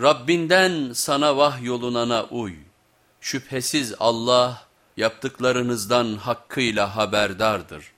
Rabbinden sana vahyolunana uy. Şüphesiz Allah yaptıklarınızdan hakkıyla haberdardır.